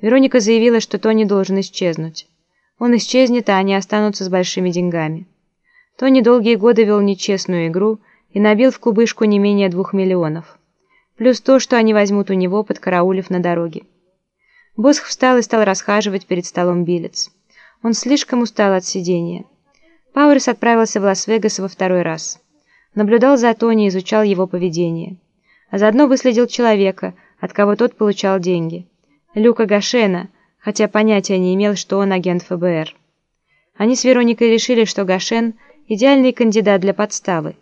Вероника заявила, что Тони должен исчезнуть. Он исчезнет, а они останутся с большими деньгами. Тони долгие годы вел нечестную игру и набил в кубышку не менее двух миллионов. Плюс то, что они возьмут у него, подкараулив на дороге. Босх встал и стал расхаживать перед столом Билец. Он слишком устал от сидения. Пауэрс отправился в Лас-Вегас во второй раз. Наблюдал за Тони и изучал его поведение. А заодно выследил человека, от кого тот получал деньги. Люка Гашена, хотя понятия не имел, что он агент ФБР. Они с Вероникой решили, что Гашен – идеальный кандидат для подставы,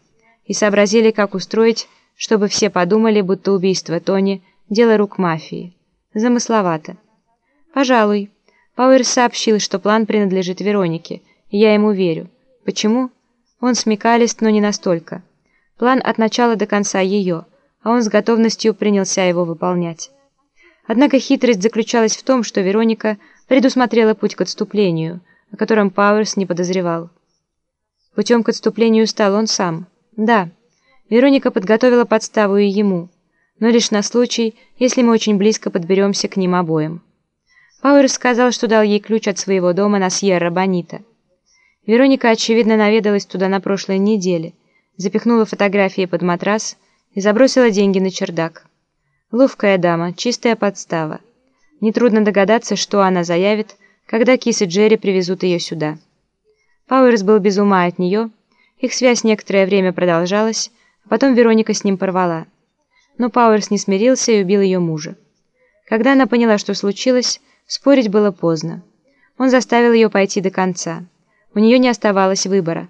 и сообразили, как устроить, чтобы все подумали, будто убийство Тони – дело рук мафии. Замысловато. Пожалуй. Пауэрс сообщил, что план принадлежит Веронике, и я ему верю. Почему? Он смекалист, но не настолько. План от начала до конца ее, а он с готовностью принялся его выполнять. Однако хитрость заключалась в том, что Вероника предусмотрела путь к отступлению, о котором Пауэрс не подозревал. Путем к отступлению стал он сам. Да, Вероника подготовила подставу и ему, но лишь на случай, если мы очень близко подберемся к ним обоим. Пауэрс сказал, что дал ей ключ от своего дома на Сьерра-Бонита. Вероника, очевидно, наведалась туда на прошлой неделе, запихнула фотографии под матрас и забросила деньги на чердак. Ловкая дама, чистая подстава. Нетрудно догадаться, что она заявит, когда Кис и Джерри привезут ее сюда. Пауэрс был без ума от нее, их связь некоторое время продолжалась, а потом Вероника с ним порвала. Но Пауэрс не смирился и убил ее мужа. Когда она поняла, что случилось, спорить было поздно. Он заставил ее пойти до конца. У нее не оставалось выбора.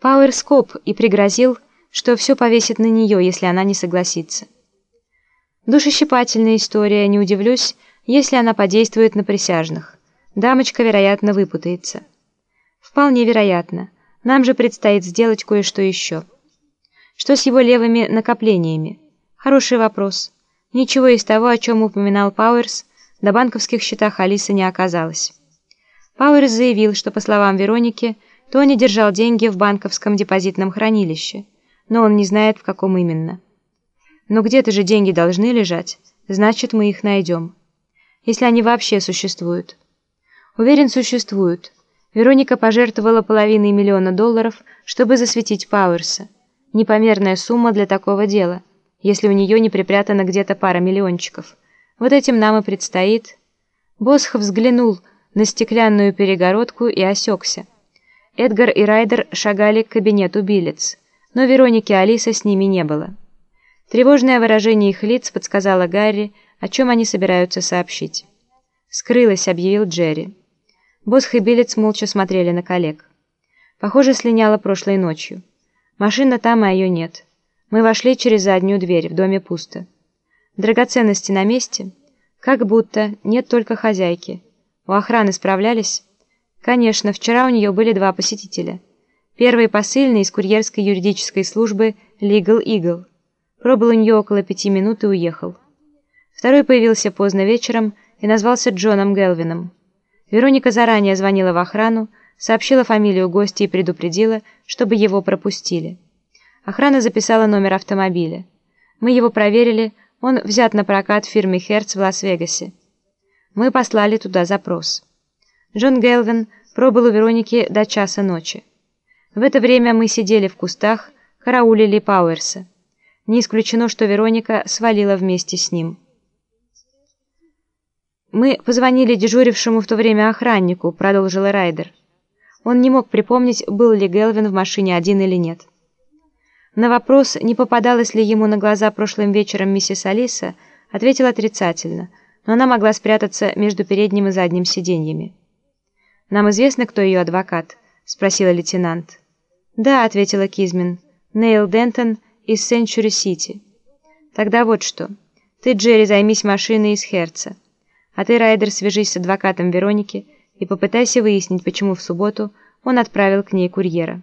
Пауэрс коп и пригрозил, что все повесит на нее, если она не согласится. Душещипательная история, не удивлюсь, если она подействует на присяжных. Дамочка, вероятно, выпутается. Вполне вероятно. Нам же предстоит сделать кое-что еще. Что с его левыми накоплениями? Хороший вопрос. Ничего из того, о чем упоминал Пауэрс, на банковских счетах Алисы не оказалось. Пауэрс заявил, что, по словам Вероники, Тони держал деньги в банковском депозитном хранилище, но он не знает, в каком именно. Но где-то же деньги должны лежать, значит, мы их найдем. Если они вообще существуют. Уверен, существуют. Вероника пожертвовала половиной миллиона долларов, чтобы засветить Пауэрса. Непомерная сумма для такого дела, если у нее не припрятана где-то пара миллиончиков. Вот этим нам и предстоит. Босх взглянул на стеклянную перегородку и осекся. Эдгар и Райдер шагали к кабинету Билец, но Вероники Алиса с ними не было. Тревожное выражение их лиц подсказало Гарри, о чем они собираются сообщить. «Скрылась», — объявил Джерри. Босх и Билец молча смотрели на коллег. Похоже, слиняла прошлой ночью. Машина там, а ее нет. Мы вошли через заднюю дверь, в доме пусто. Драгоценности на месте? Как будто, нет только хозяйки. У охраны справлялись? Конечно, вчера у нее были два посетителя. Первый посыльный из курьерской юридической службы Legal Eagle. Пробыл у нее около пяти минут и уехал. Второй появился поздно вечером и назвался Джоном Гелвином. Вероника заранее звонила в охрану, сообщила фамилию гостя и предупредила, чтобы его пропустили. Охрана записала номер автомобиля. Мы его проверили, он взят на прокат в фирме «Херц» в Лас-Вегасе. Мы послали туда запрос. Джон Гелвин пробыл у Вероники до часа ночи. В это время мы сидели в кустах, караулили Пауэрса. Не исключено, что Вероника свалила вместе с ним. «Мы позвонили дежурившему в то время охраннику», — продолжила Райдер. Он не мог припомнить, был ли Гелвин в машине один или нет. На вопрос, не попадалась ли ему на глаза прошлым вечером миссис Алиса, ответил отрицательно, но она могла спрятаться между передним и задним сиденьями. «Нам известно, кто ее адвокат?» — спросила лейтенант. «Да», — ответила Кизмин. «Нейл Дентон из Сенчури-Сити. Тогда вот что. Ты, Джерри, займись машиной из Херца. А ты, Райдер, свяжись с адвокатом Вероники и попытайся выяснить, почему в субботу он отправил к ней курьера.